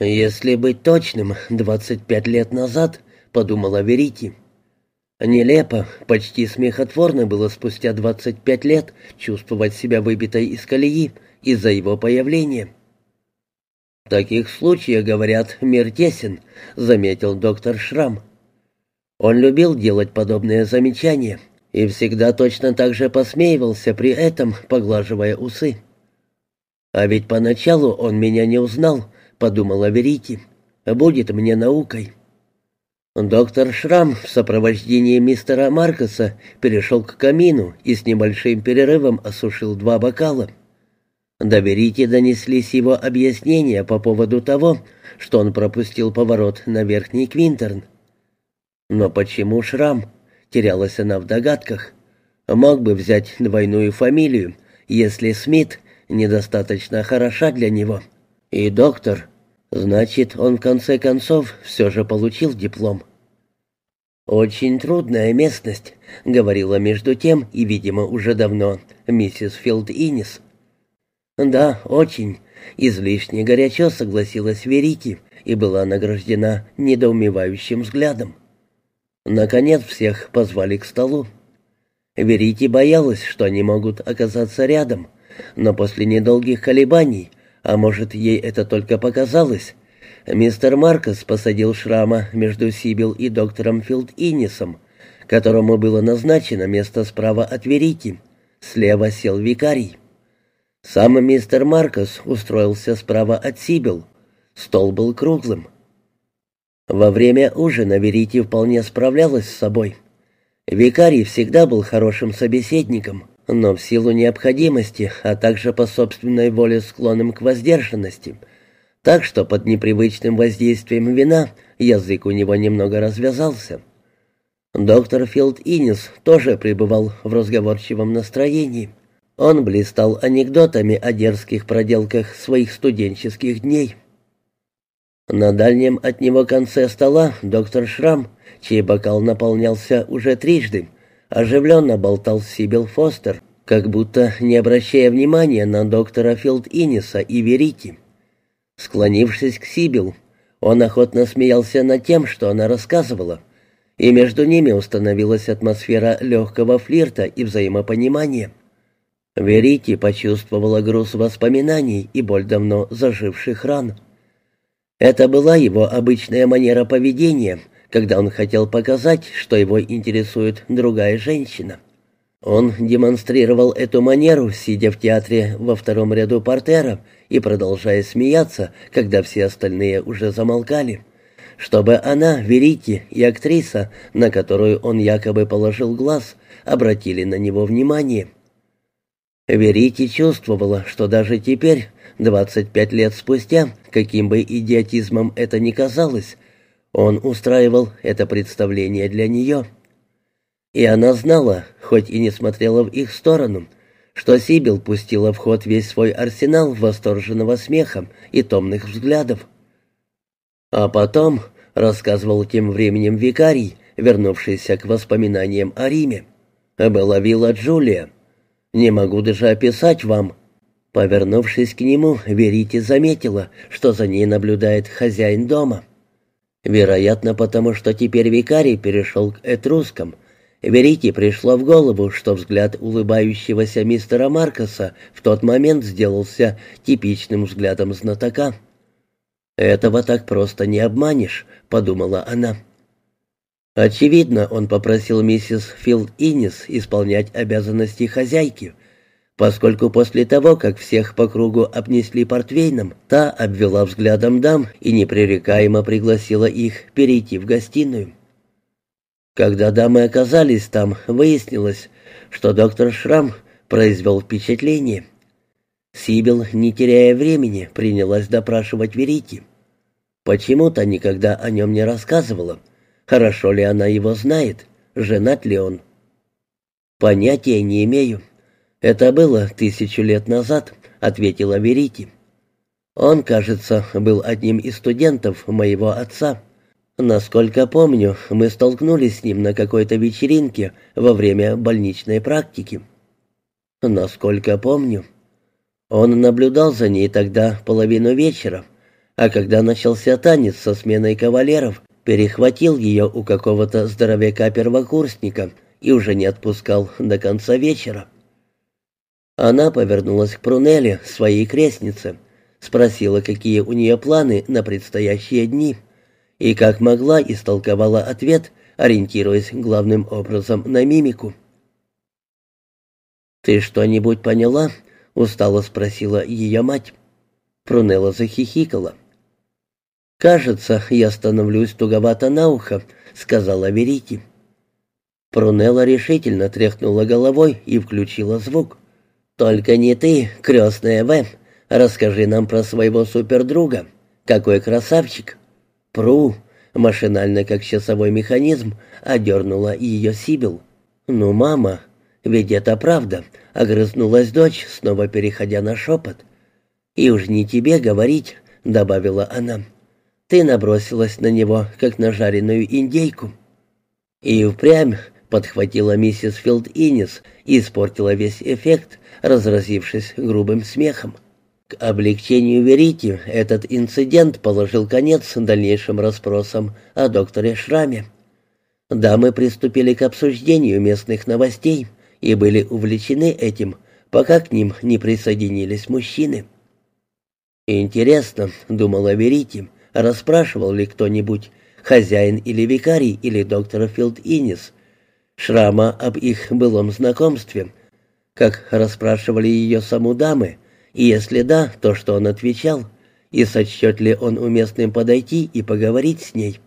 «Если быть точным, 25 лет назад», — подумала Верити. Нелепо, почти смехотворно было спустя 25 лет чувствовать себя выбитой из колеи из-за его появления. «В таких случаях, говорят, мир тесен», — заметил доктор Шрам. Он любил делать подобные замечания и всегда точно так же посмеивался при этом, поглаживая усы. «А ведь поначалу он меня не узнал», — подумала Верити. «Будет мне наукой». Доктор Шрам в сопровождении мистера Маркоса перешел к камину и с небольшим перерывом осушил два бокала. До Верити донеслись его объяснения по поводу того, что он пропустил поворот на верхний Квинтерн. Но почему Шрам? Терялась она в догадках. Мог бы взять двойную фамилию, если Смит недостаточно хороша для него. И доктор Значит, он в конце концов все же получил диплом. «Очень трудная местность», — говорила между тем и, видимо, уже давно миссис Филд Иннис. «Да, очень», — излишне горячо согласилась Верити и была награждена недоумевающим взглядом. Наконец всех позвали к столу. Верити боялась, что они могут оказаться рядом, но после недолгих колебаний — а может, ей это только показалось, мистер Маркос посадил шрама между Сибил и доктором Филд Иннисом, которому было назначено место справа от Верики. Слева сел викарий. Сам мистер Маркос устроился справа от Сибил. Стол был круглым. Во время ужина Верити вполне справлялась с собой. Викарий всегда был хорошим собеседником — но в силу необходимости, а также по собственной воле склонным к воздержанности. Так что под непривычным воздействием вина язык у него немного развязался. Доктор Филд Иннис тоже пребывал в разговорчивом настроении. Он блистал анекдотами о дерзких проделках своих студенческих дней. На дальнем от него конце стола доктор Шрам, чей бокал наполнялся уже трижды, оживленно болтал Сибил Фостер, как будто не обращая внимания на доктора Филд Инниса и Верити. Склонившись к Сибил, он охотно смеялся над тем, что она рассказывала, и между ними установилась атмосфера легкого флирта и взаимопонимания. Верити почувствовала груз воспоминаний и боль давно заживших ран. Это была его обычная манера поведения — когда он хотел показать, что его интересует другая женщина. Он демонстрировал эту манеру, сидя в театре во втором ряду портера и продолжая смеяться, когда все остальные уже замолкали, чтобы она, Верити и актриса, на которую он якобы положил глаз, обратили на него внимание. Верити чувствовала, что даже теперь, 25 лет спустя, каким бы идиотизмом это ни казалось, он устраивал это представление для нее. И она знала, хоть и не смотрела в их сторону, что Сибил пустила в ход весь свой арсенал восторженного смеха и томных взглядов. А потом, рассказывал тем временем викарий, вернувшийся к воспоминаниям о Риме, была вилла Джулия. Не могу даже описать вам. Повернувшись к нему, Верите заметила, что за ней наблюдает хозяин дома. Вероятно, потому что теперь викарий перешел к этрускам. Верите пришло в голову, что взгляд улыбающегося мистера Маркоса в тот момент сделался типичным взглядом знатока. «Этого так просто не обманешь», — подумала она. Очевидно, он попросил миссис Филд Иннис исполнять обязанности хозяйки, поскольку после того, как всех по кругу обнесли портвейном, та обвела взглядом дам и непререкаемо пригласила их перейти в гостиную. Когда дамы оказались там, выяснилось, что доктор Шрам произвел впечатление. Сибил, не теряя времени, принялась допрашивать Верити. Почему-то никогда о нем не рассказывала. Хорошо ли она его знает, женат ли он. Понятия не имею. «Это было тысячу лет назад», — ответила Верити. «Он, кажется, был одним из студентов моего отца. Насколько помню, мы столкнулись с ним на какой-то вечеринке во время больничной практики». «Насколько помню». Он наблюдал за ней тогда половину вечера, А когда начался танец со сменой кавалеров, перехватил ее у какого-то здоровяка-первокурсника и уже не отпускал до конца вечера. Она повернулась к Прунелле, своей крестнице, спросила, какие у нее планы на предстоящие дни, и как могла истолковала ответ, ориентируясь главным образом на мимику. «Ты что-нибудь поняла?» — устало спросила ее мать. Прунелла захихикала. «Кажется, я становлюсь туговато на ухо», — сказала Верити. Прунелла решительно тряхнула головой и включила звук. «Только не ты, крестная В. Расскажи нам про своего супердруга. Какой красавчик!» «Пру!» — машинально, как часовой механизм, одернула ее Сибил. «Ну, мама, ведь это правда», — огрызнулась дочь, снова переходя на шепот. «И уж не тебе говорить», — добавила она. «Ты набросилась на него, как на жареную индейку». И впрямь подхватила миссис Филд Иннис и испортила весь эффект, разразившись грубым смехом. К облегчению Верити этот инцидент положил конец дальнейшим расспросам о докторе Шраме. Дамы приступили к обсуждению местных новостей и были увлечены этим, пока к ним не присоединились мужчины. «Интересно», — думала Верити, — расспрашивал ли кто-нибудь, хозяин или викарий или доктор Филд Иннис, Шрама об их былом знакомстве, как расспрашивали ее саму дамы, и если да, то что он отвечал, и сочтет ли он уместным подойти и поговорить с ней.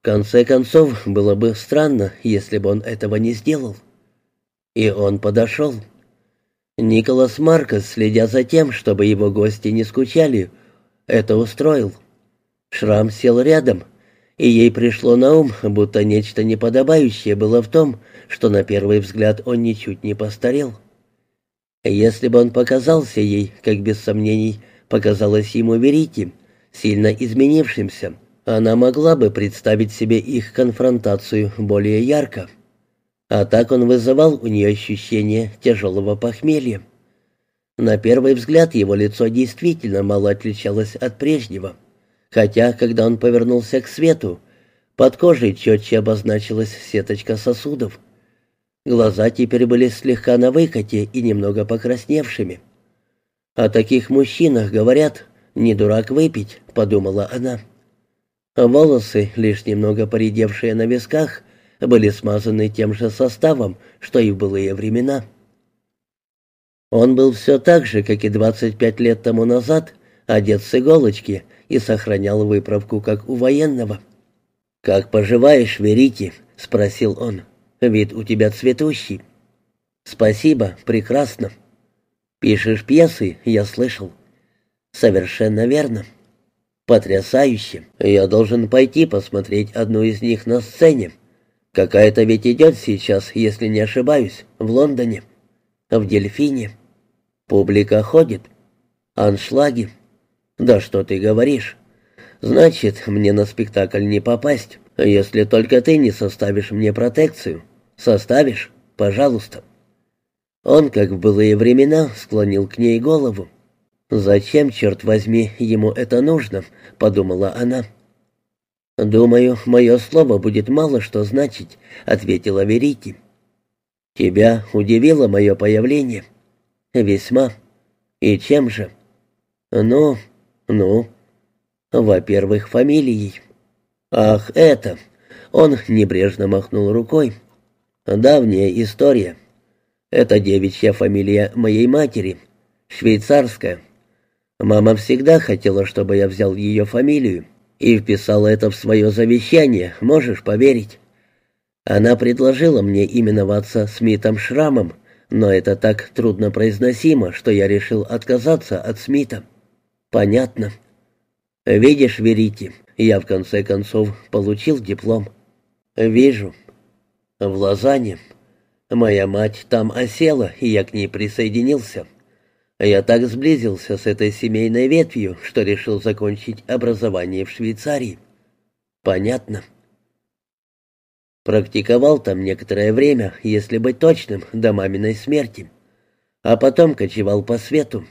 В конце концов, было бы странно, если бы он этого не сделал. И он подошел. Николас Маркос, следя за тем, чтобы его гости не скучали, это устроил. Шрам сел рядом, и ей пришло на ум, будто нечто неподобающее было в том, что на первый взгляд он ничуть не постарел. Если бы он показался ей, как без сомнений показалось ему Верите, сильно изменившимся, она могла бы представить себе их конфронтацию более ярко. А так он вызывал у нее ощущение тяжелого похмелья. На первый взгляд его лицо действительно мало отличалось от прежнего — хотя, когда он повернулся к свету, под кожей четче обозначилась сеточка сосудов. Глаза теперь были слегка на выкате и немного покрасневшими. «О таких мужчинах говорят, не дурак выпить», — подумала она. Волосы, лишь немного поредевшие на висках, были смазаны тем же составом, что и в былые времена. Он был все так же, как и 25 лет тому назад, одет с иголочки и сохранял выправку, как у военного. «Как поживаешь, Верите?» — спросил он. «Вид у тебя цветущий». «Спасибо, прекрасно». «Пишешь пьесы, я слышал». «Совершенно верно». «Потрясающе. Я должен пойти посмотреть одну из них на сцене. Какая-то ведь идет сейчас, если не ошибаюсь, в Лондоне. В Дельфине. Публика ходит. Аншлаги. «Да что ты говоришь? Значит, мне на спектакль не попасть, если только ты не составишь мне протекцию. Составишь? Пожалуйста». Он, как в былые времена, склонил к ней голову. «Зачем, черт возьми, ему это нужно?» — подумала она. «Думаю, мое слово будет мало что значить», — ответила Верити. «Тебя удивило мое появление?» «Весьма. И чем же?» «Ну, «Ну?» «Во-первых, фамилией». «Ах, это!» Он небрежно махнул рукой. «Давняя история. Это девичья фамилия моей матери, швейцарская. Мама всегда хотела, чтобы я взял ее фамилию, и вписала это в свое завещание, можешь поверить. Она предложила мне именоваться Смитом Шрамом, но это так трудно произносимо, что я решил отказаться от Смита». «Понятно. Видишь, Верите, я в конце концов получил диплом». «Вижу. В Лозанне. Моя мать там осела, и я к ней присоединился. Я так сблизился с этой семейной ветвью, что решил закончить образование в Швейцарии. Понятно. Практиковал там некоторое время, если быть точным, до маминой смерти. А потом кочевал по свету.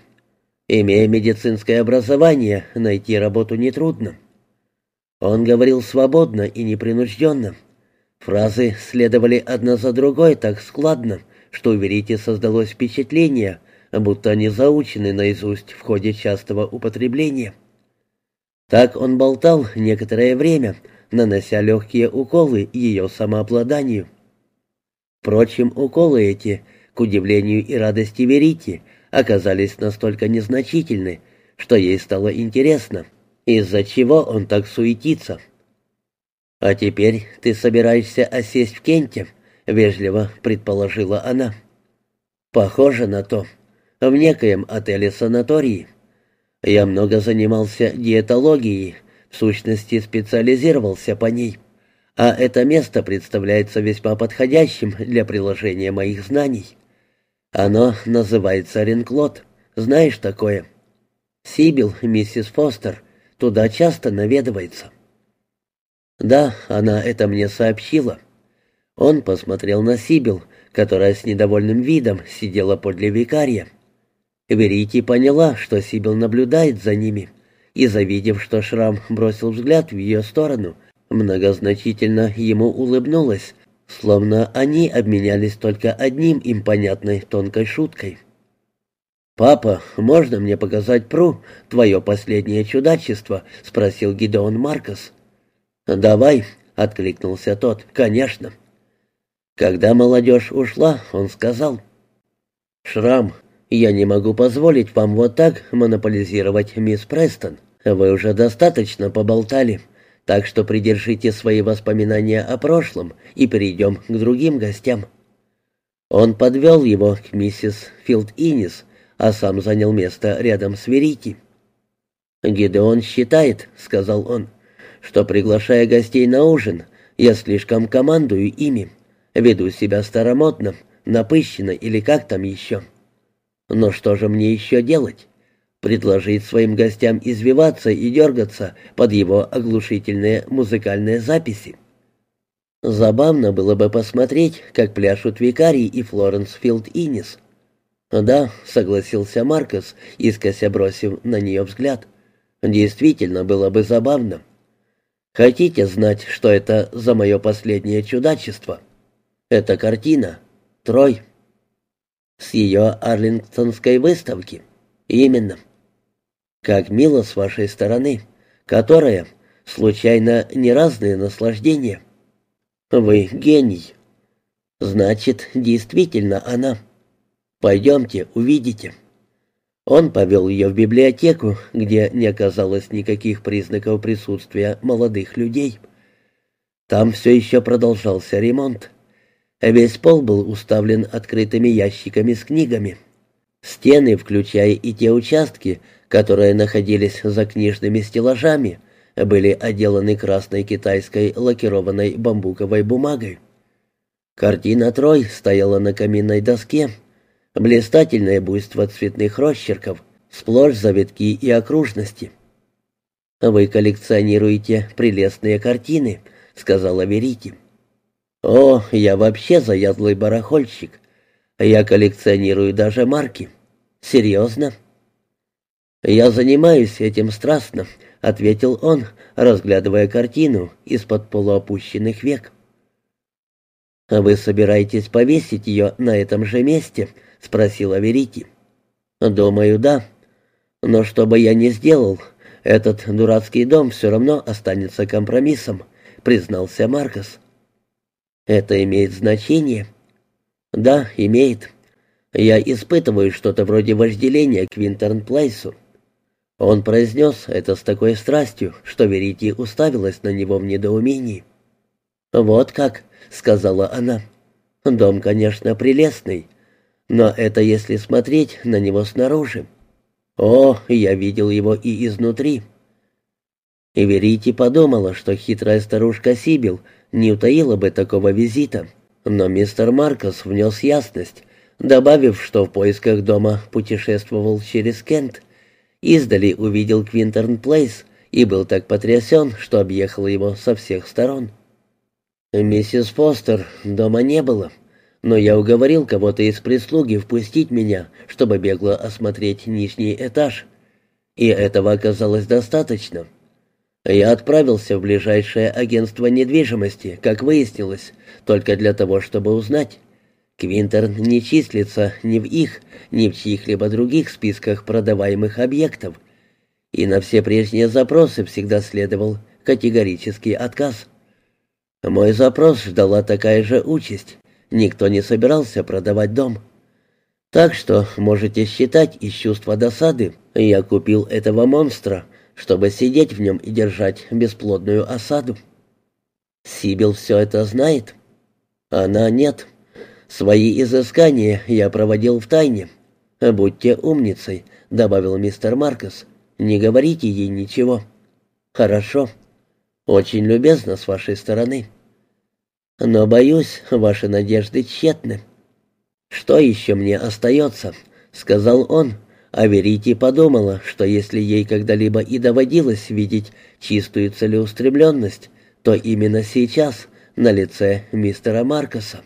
Имея медицинское образование, найти работу нетрудно. Он говорил свободно и непринужденно. Фразы следовали одна за другой так складно, что у Верите создалось впечатление, будто они заучены наизусть в ходе частого употребления. Так он болтал некоторое время, нанося легкие уколы ее самообладанию. Впрочем, уколы эти, к удивлению и радости Верите, оказались настолько незначительны, что ей стало интересно, из-за чего он так суетится. «А теперь ты собираешься осесть в Кенте?» — вежливо предположила она. «Похоже на то. В некоем отеле-санатории. Я много занимался диетологией, в сущности специализировался по ней, а это место представляется весьма подходящим для приложения моих знаний. Оно называется Ренклот. Знаешь такое? Сибил, миссис Фостер, туда часто наведывается. Да, она это мне сообщила. Он посмотрел на Сибил, которая с недовольным видом сидела подле викария. Верите поняла, что Сибил наблюдает за ними, и, завидев, что Шрам бросил взгляд в ее сторону, многозначительно ему улыбнулась, словно они обменялись только одним им понятной тонкой шуткой. «Папа, можно мне показать Пру, твое последнее чудачество?» — спросил Гидеон Маркос. «Давай», — откликнулся тот, — «конечно». Когда молодежь ушла, он сказал, «Шрам, я не могу позволить вам вот так монополизировать мисс Престон. Вы уже достаточно поболтали. Так что придержите свои воспоминания о прошлом и перейдем к другим гостям». Он подвел его к миссис Филд Инис, а сам занял место рядом с Верити. «Гидеон считает», — сказал он, — «что, приглашая гостей на ужин, я слишком командую ими, веду себя старомодно, напыщенно или как там еще. Но что же мне еще делать? Предложить своим гостям извиваться и дергаться под его оглушительные музыкальные записи. Забавно было бы посмотреть, как пляшут Викарий и Флоренс Филд Инис. «Да», — согласился Маркос, искося бросив на нее взгляд. «Действительно было бы забавно. Хотите знать, что это за мое последнее чудачество? Это картина. Трой. С ее Арлингтонской выставки. Именно. Как мило с вашей стороны, которая, случайно, не разные наслаждения. Вы гений. Значит, действительно она. Пойдемте, увидите. Он повел ее в библиотеку, где не оказалось никаких признаков присутствия молодых людей. Там все еще продолжался ремонт. Весь пол был уставлен открытыми ящиками с книгами. Стены, включая и те участки, которые находились за книжными стеллажами, были отделаны красной китайской лакированной бамбуковой бумагой. Картина Трой стояла на каминной доске. Блистательное буйство цветных росчерков, сплошь завитки и окружности. «Вы коллекционируете прелестные картины», — сказала Верити. «О, я вообще заядлый барахольщик. Я коллекционирую даже марки. Серьезно?» «Я занимаюсь этим страстно», — ответил он, разглядывая картину из-под полуопущенных век. «Вы собираетесь повесить ее на этом же месте?» — спросила Верити. «Думаю, да. Но что бы я ни сделал, этот дурацкий дом все равно останется компромиссом», — признался Маркос. «Это имеет значение?» «Да, имеет. Я испытываю что-то вроде вожделения к Винтерн-Плейсу. Он произнес это с такой страстью, что Верити уставилась на него в недоумении. «Вот как», — сказала она. «Дом, конечно, прелестный, но это если смотреть на него снаружи. О, я видел его и изнутри». И Верити подумала, что хитрая старушка Сибил не утаила бы такого визита, но мистер Маркос внес ясность, добавив, что в поисках дома путешествовал через Кент — Издали увидел Квинтерн Плейс и был так потрясен, что объехал его со всех сторон. Миссис Фостер дома не было. но я уговорил кого-то из прислуги впустить меня, чтобы бегло осмотреть нижний этаж. И этого оказалось достаточно. Я отправился в ближайшее агентство недвижимости, как выяснилось, только для того, чтобы узнать. Квинтер не числится ни в их, ни в чьих-либо других списках продаваемых объектов. И на все прежние запросы всегда следовал категорический отказ. Мой запрос ждала такая же участь. Никто не собирался продавать дом. Так что можете считать из чувства досады, я купил этого монстра, чтобы сидеть в нем и держать бесплодную осаду. Сибил все это знает? Она нет. Свои изыскания я проводил в тайне. Будьте умницей, добавил мистер Маркос. Не говорите ей ничего. Хорошо. Очень любезно с вашей стороны. Но, боюсь, ваши надежды тщетны. «Что еще мне остается?» — сказал он, а Верите подумала, что если ей когда-либо и доводилось видеть чистую целеустремленность, то именно сейчас, на лице мистера Маркоса.